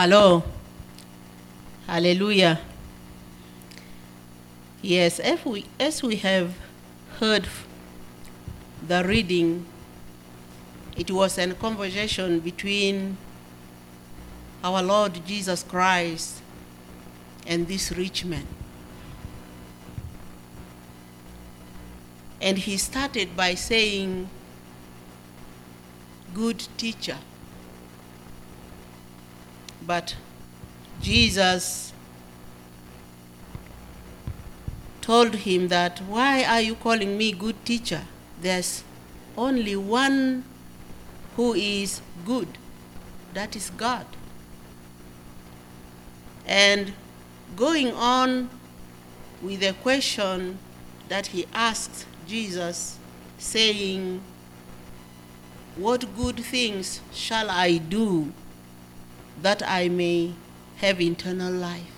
Hello. Hallelujah. Yes, if we, as we have heard the reading, it was a conversation between our Lord Jesus Christ and this rich man. And he started by saying, Good teacher. But Jesus told him that, Why are you calling me good teacher? There's only one who is good, that is God. And going on with the question that he asked Jesus, saying, What good things shall I do that I may have eternal life?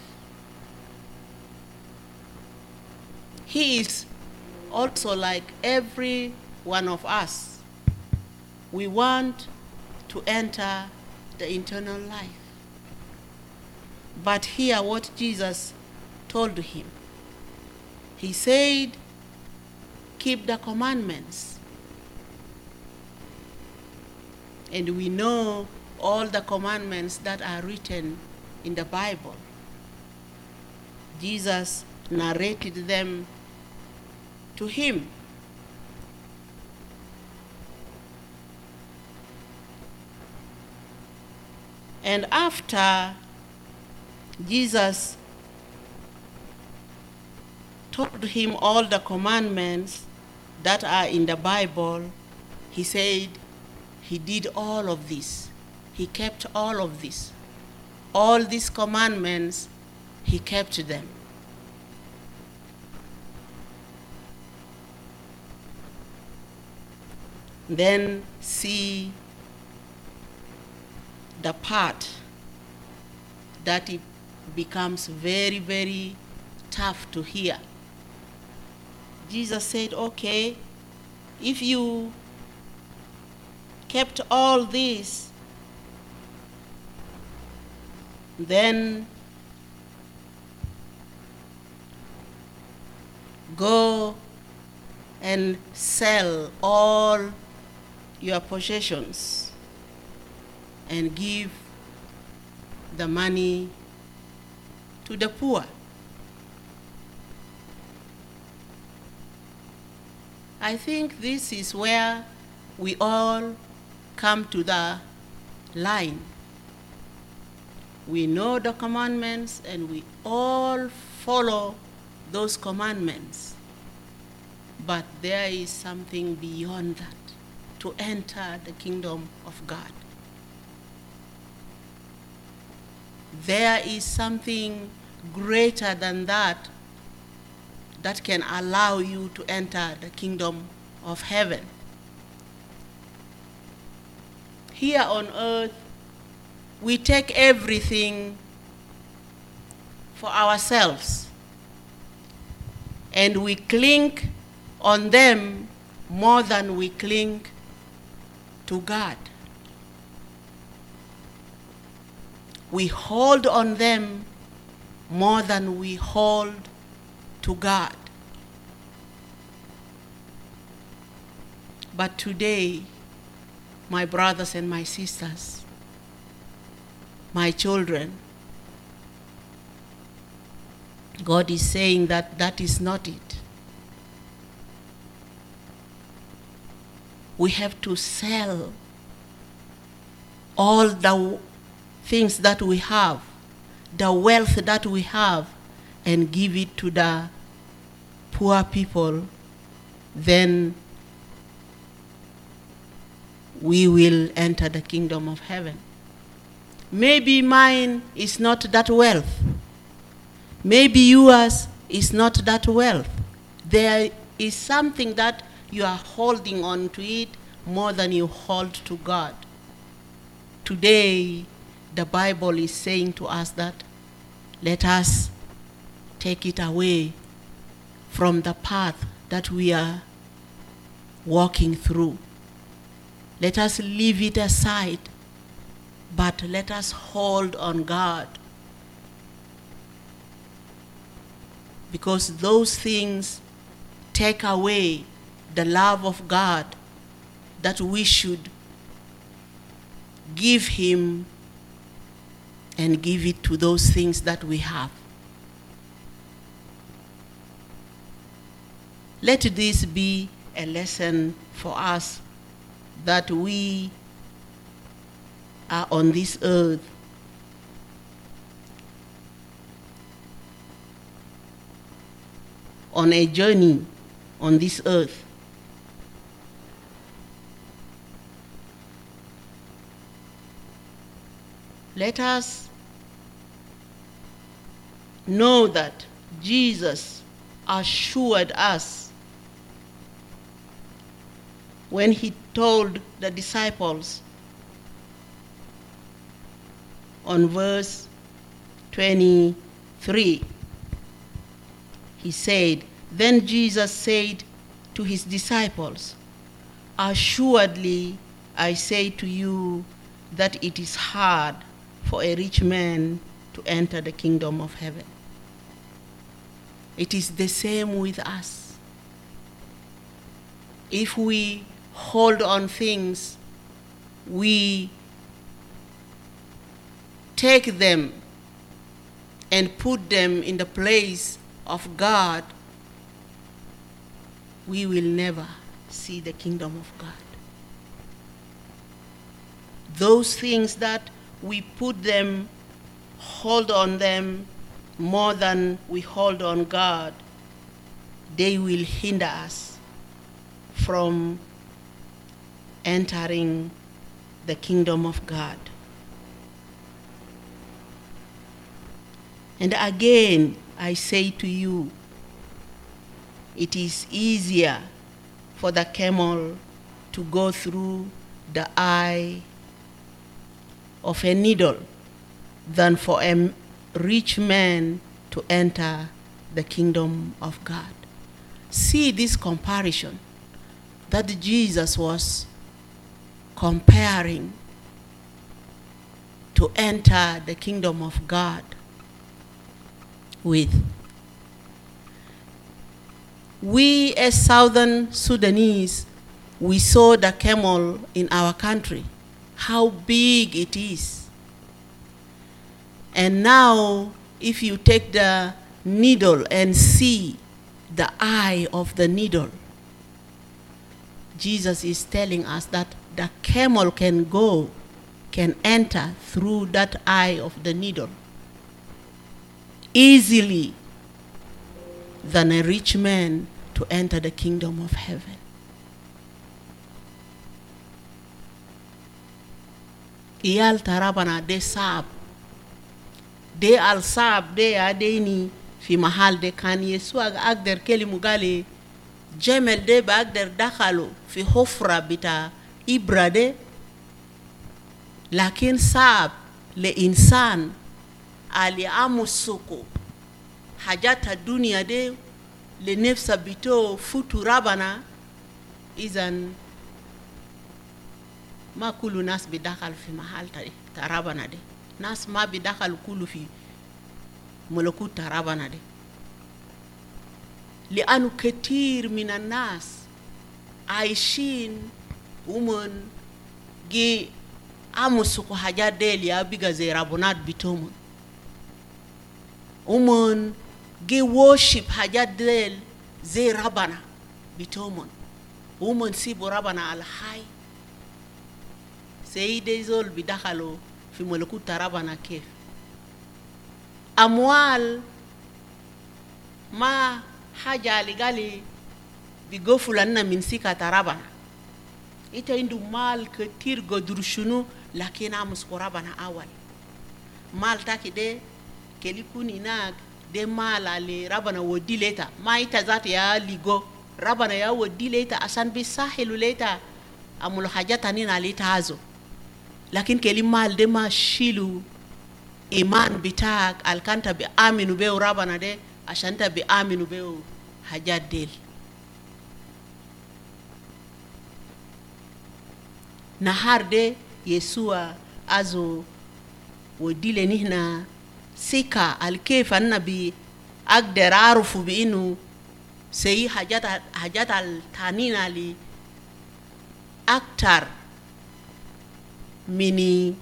He is also like every one of us. We want to enter the eternal life. But hear what Jesus told him. He said, Keep the commandments. And we know all the commandments that are written in the Bible. Jesus narrated them to him. And after Jesus told him all the commandments that are in the Bible, he said he did all of this. He kept all of this. All these commandments, he kept them. Then see the part that it becomes very, very tough to hear. Jesus said, Okay, if you kept all this, then go and sell all your possessions and give the money to the poor. I think this is where we all come to the line. We know the commandments and we all follow those commandments. But there is something beyond that to enter the kingdom of God. There is something greater than that that can allow you to enter the kingdom of heaven. Here on earth, we take everything for ourselves and we cling on them more than we cling to God. We hold on them more than we hold to God. But today, my brothers and my sisters, my children, God is saying that that is not it. We have to sell all the things that we have, the wealth that we have, and give it to the poor people, then we will enter the kingdom of heaven. Maybe mine is not that wealth. Maybe yours is not that wealth. There is something that you are holding on to it more than you hold to God. Today, the Bible is saying to us that let us take it away from the path that we are walking through. Let us leave it aside but let us hold on God. Because those things take away the love of God that we should give Him and give it to those things that we have. Let this be a lesson for us that we are on this earth on a journey on this earth. Let us know that Jesus assured us when he told the disciples on verse 23 he said, Then Jesus said to his disciples, Assuredly I say to you that it is hard for a rich man to enter the kingdom of heaven. It is the same with us. If we hold on things, we take them and put them in the place of God, we will never see the kingdom of God. Those things that we put them, hold on them more than we hold on God, they will hinder us from entering the kingdom of God. And again, I say to you, it is easier for the camel to go through the eye of a needle than for a rich man to enter the kingdom of God. See this comparison that Jesus was comparing to enter the kingdom of God with. We, as Southern Sudanese, we saw the camel in our country, how big it is. And now, if you take the needle and see the eye of the needle, Jesus is telling us that the camel can go, can enter through that eye of the needle easily than a rich man to enter the kingdom of heaven. iyal tarabana de sab de al sab de adeni deni fi mahal de kan yesu ag agder keli mugale jemel de ba agder dakalo fi hofra bita ibra de. Lakin sab le insan ali amo soko hajata dunia de le nefsa bito futu rabana izan ma kulu nas bi bidakal fi mahal ta rabana de. Nas ma bi bidakal kulu fi malakut ta rabana de. Lianu ketir mina nas aishin umon gi amusuko hajat del ya biga ze rabonat bitomun. ومن جي وورشيب حاجات ديل زي ربنا بتومن ومن سيبوا ربنا على حي سيدي زول بدخلوا في ملكوت ربنا كيف أموال ما حاجة اللي قالي بيقفوا لنا من سكة ربنا إنت عنده مال كتير قدر شنو لكن أمسكوا ربنا أول مال تاكي ده keli kelikunina de malale rabana wo dileta maita zati ya ligo. Rabana ya wo dileta asan bi sahilu leta. Amul hajata leta litazo lakin keli mal de ma shilu iman bitak alkanta bi aminu be rabana de ashanta bi aminu be hajat del na harde yesua azo wo dile nihna sika alkayf nabi agder arufu biinu sei hajat, hajat altaninali aktar mini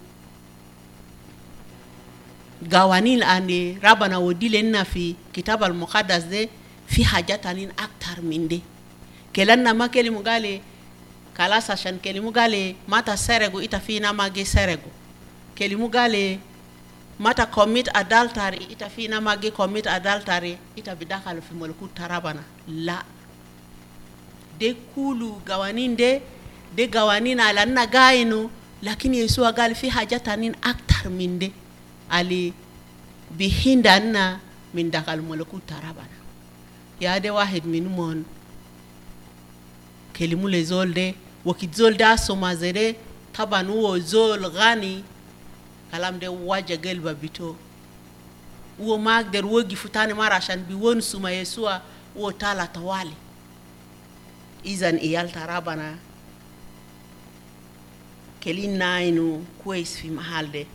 gawanil ande rabana wo dilen na fi kitab almuqaddas de fi hajatanin aktar minde. De kelanna ma kelimu gale kalas ashan kelimu gale mata seregu ita fina mage serego. Kelimu gale mata commit adultery ita fina magi commit adultery ita bidakal fimol ku tarabana la. De kulu gawanin de de gawanin ala na gainu lakini yesu agal fi hajatanin aktar min de ali bihindanna min dakal mulku tarabana ya de wahid min mon kelimu le zolde wakizolde asoma zede taban wo zol gani kalam de waja gelba bito. Wo mag der wogi futani mara shan bi won suma yesua wo tala tawali. Izan iyal tarabana. Kelin nainu kwes fi mahalde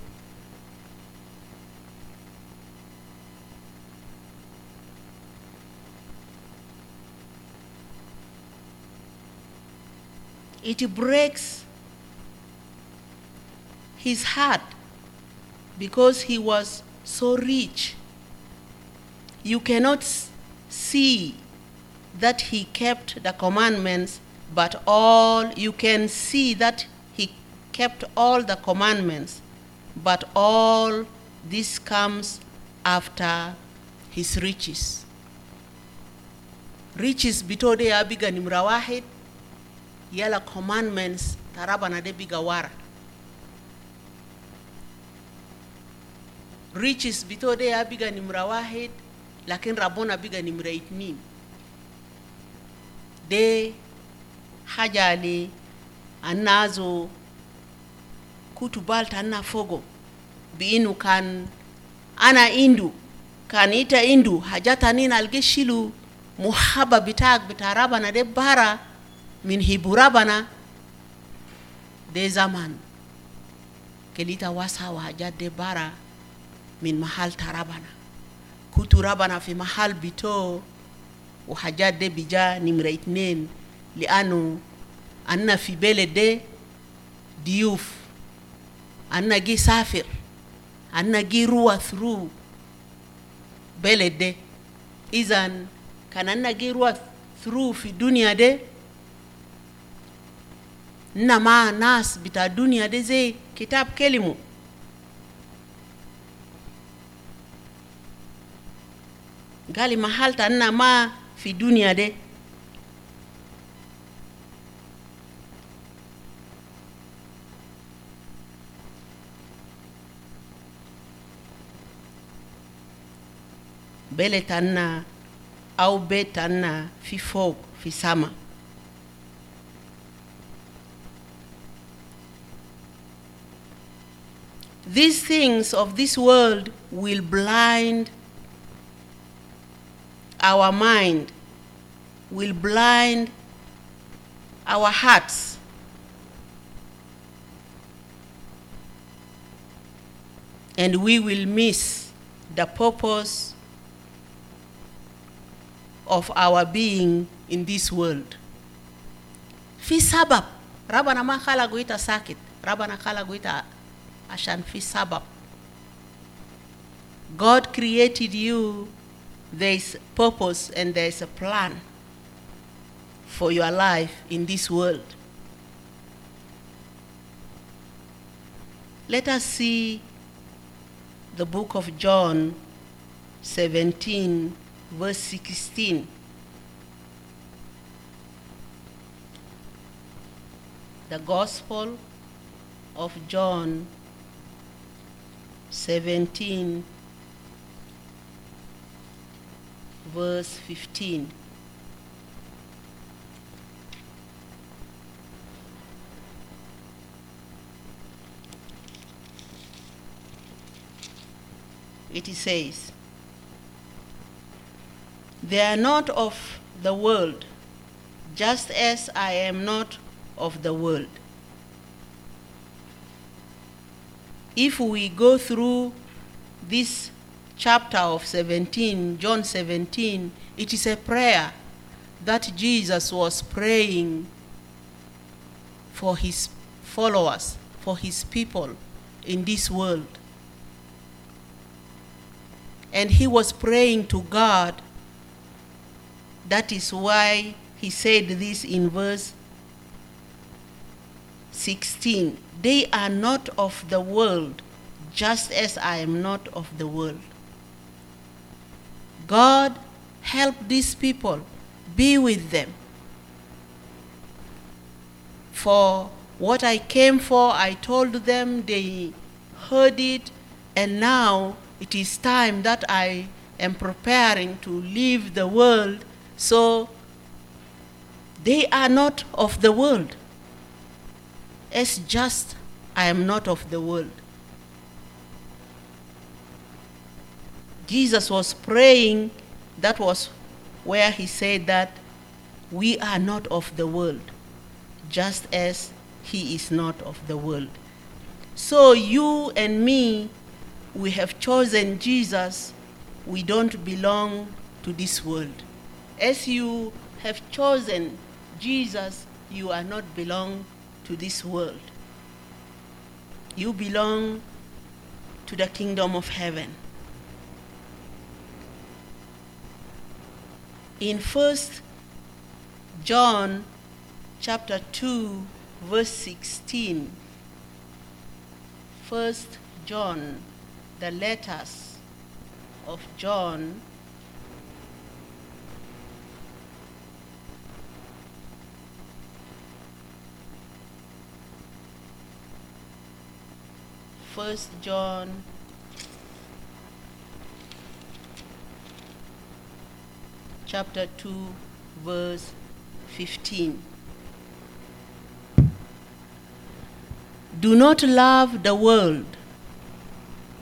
it breaks his heart because he was so rich. You cannot see that he kept the commandments, but all you can see that he kept all the commandments, but all this comes after his riches. Riches bitode ya biga ni mrawahid yala commandments taraba na de biga riches bitode ya biga nimra wahid lakin rabona abiga nimra itnin de hajali anazo kutu balta anna fogo. Biinu kan ana indu kan ita indu hajatanin alge shilu muhaba bitak bitarabana de bara min hiburabana de zaman. Kelita wasa wa hajat de bara من محل ترابنا كنت ربنا في محل بيتو وحاجات دي بجا نمرة اتنين لأنه أنا في بلد دي ضيوف أنا جي سافر أنا جي روى ثرو بلد دي إذن كان أنا جي روى ثرو في الدنيا دي نما ناس بتاع الدنيا دي زي كتاب كلمه Gali mahali tanna ma fi dunia de. Bele tanna au be tanna fi fog fi sama. These things of this world will blind our mind, will blind our hearts. And we will miss the purpose of our being in this world. Fi sabab, rabana ma khala guita sakit, rabana khala guita ashan fi sabab. God created you there is purpose and there is a plan for your life in this world. Let us see the book of John 17, verse 16. The Gospel of John 17, verse 15. It says, They are not of the world, just as I am not of the world. if we go through this chapter of 17, John 17, it is a prayer that Jesus was praying for his followers, for his people in this world. And he was praying to God. That is why he said this in verse 16 They are not of the world, just as I am not of the world. God, help these people, be with them. For what I came for, I told them, they heard it, and now it is time that I am preparing to leave the world. So they are not of the world, as just I am not of the world. Jesus was praying, that was where he said that we are not of the world, just as he is not of the world. So you and me, we have chosen Jesus. We don't belong to this world. As you have chosen Jesus, you are not belong to this world. You belong to the kingdom of heaven. In First John chapter 2 verse 16 First John the letters of John. First John chapter 2 verse 15 Do not love the world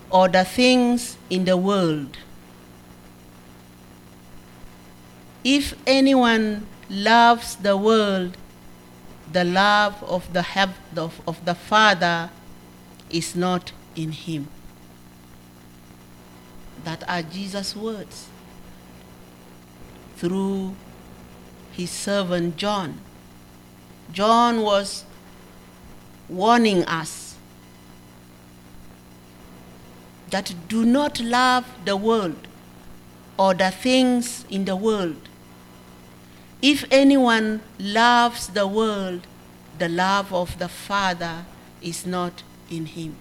or the things in the world. If anyone loves the world, the love of the, hev- of, of the Father is not in him. That are Jesus' words through his servant John. John was warning us that do not love the world or the things in the world. If anyone loves the world, the love of the Father is not in him.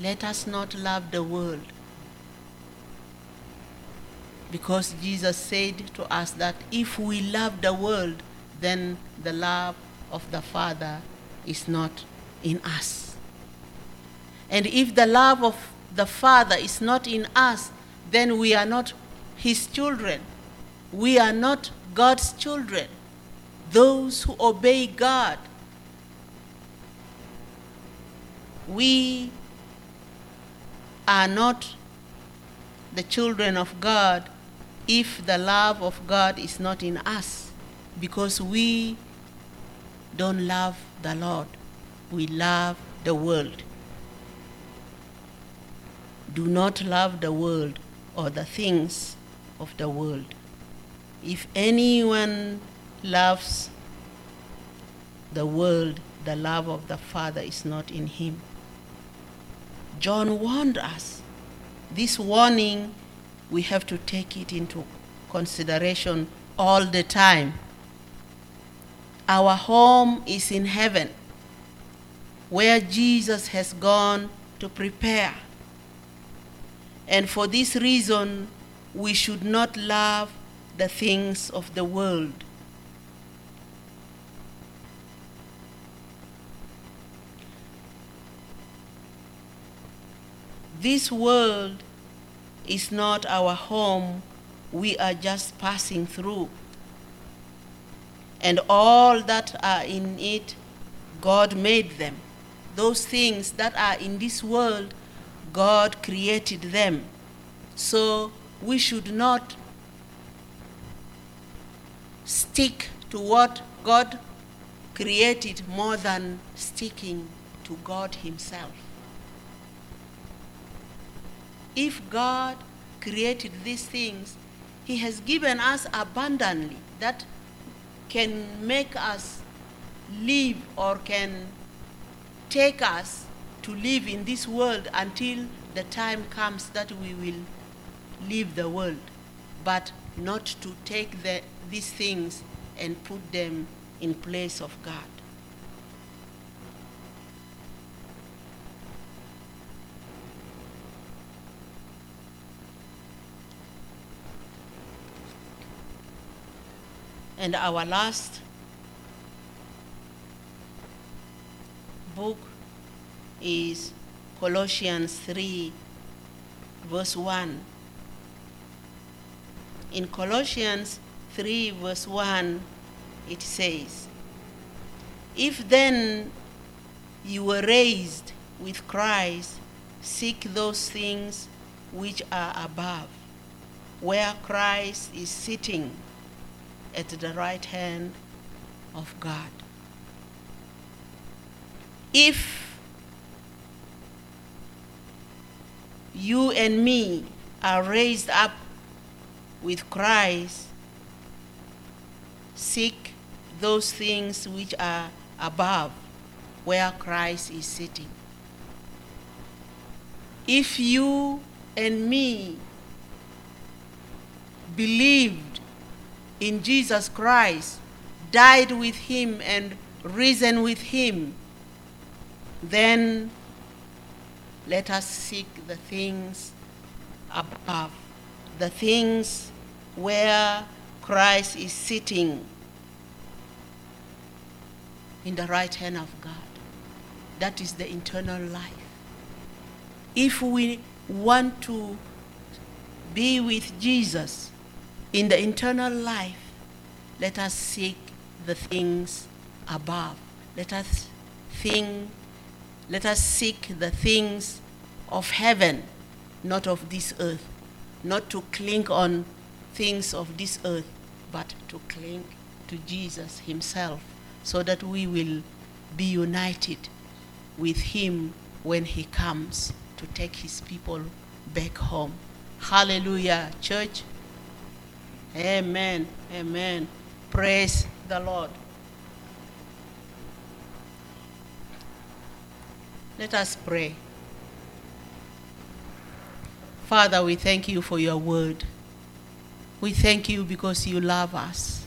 Let us not love the world. Because Jesus said to us that if we love the world, then the love of the Father is not in us. And if the love of the Father is not in us, then we are not His children. We are not God's children, those who obey God. We are not the children of God if the love of God is not in us, because we don't love the Lord, we love the world. Do not love the world or the things of the world. If anyone loves the world, the love of the Father is not in him. John warned us. This warning, we have to take it into consideration all the time. Our home is in heaven, where Jesus has gone to prepare. And for this reason, we should not love the things of the world. This world is not our home, we are just passing through. And all that are in it, God made them. Those things that are in this world, God created them. So we should not stick to what God created more than sticking to God Himself. If God created these things, He has given us abundantly that can make us live or can take us to live in this world until the time comes that we will leave the world, but not to take the, these things and put them in place of God. And our last book is Colossians 3, verse 1. In Colossians 3, verse 1, it says, If then you were raised with Christ, seek those things which are above, where Christ is sitting at the right hand of God. If you and me are raised up with Christ, seek those things which are above, where Christ is sitting. If you and me believed in Jesus Christ, died with him, and risen with him, then let us seek the things above, the things where Christ is sitting in the right hand of God. That is the internal life. If we want to be with Jesus in the internal life, let us seek the things above. Let us think, let us seek the things of heaven, not of this earth. Not to cling on things of this earth, but to cling to Jesus Himself so that we will be united with Him when He comes to take His people back home. Hallelujah, church. Amen. Amen. Praise the Lord. Let us pray. Father, we thank you for your word. We thank you because you love us.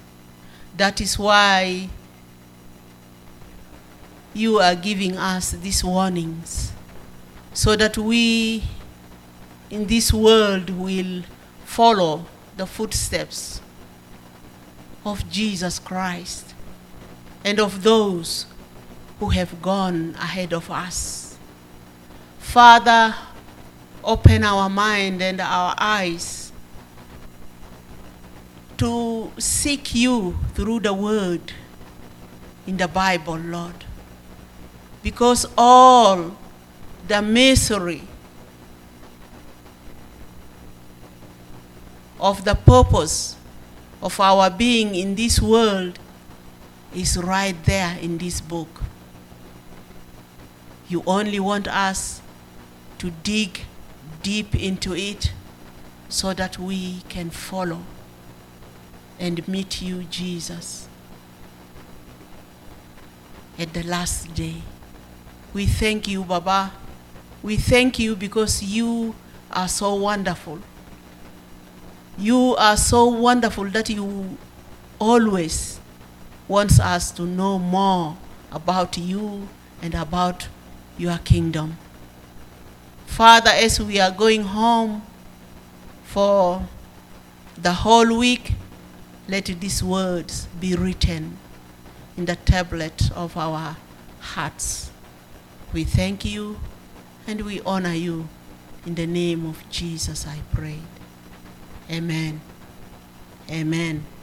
That is why you are giving us these warnings so that we in this world will follow the footsteps of Jesus Christ and of those who have gone ahead of us. Father, open our mind and our eyes to seek you through the word in the Bible, Lord. Because all the misery of the purpose of our being in this world is right there in this book. You only want us to dig deep into it so that we can follow and meet you, Jesus, at the last day. We thank you, Baba. We thank you because you are so wonderful. You are so wonderful that you always wants us to know more about you and about your kingdom. Father, as we are going home for the whole week, let these words be written in the tablet of our hearts. We thank you and we honor you. In the name of Jesus, I pray. Amen. Amen.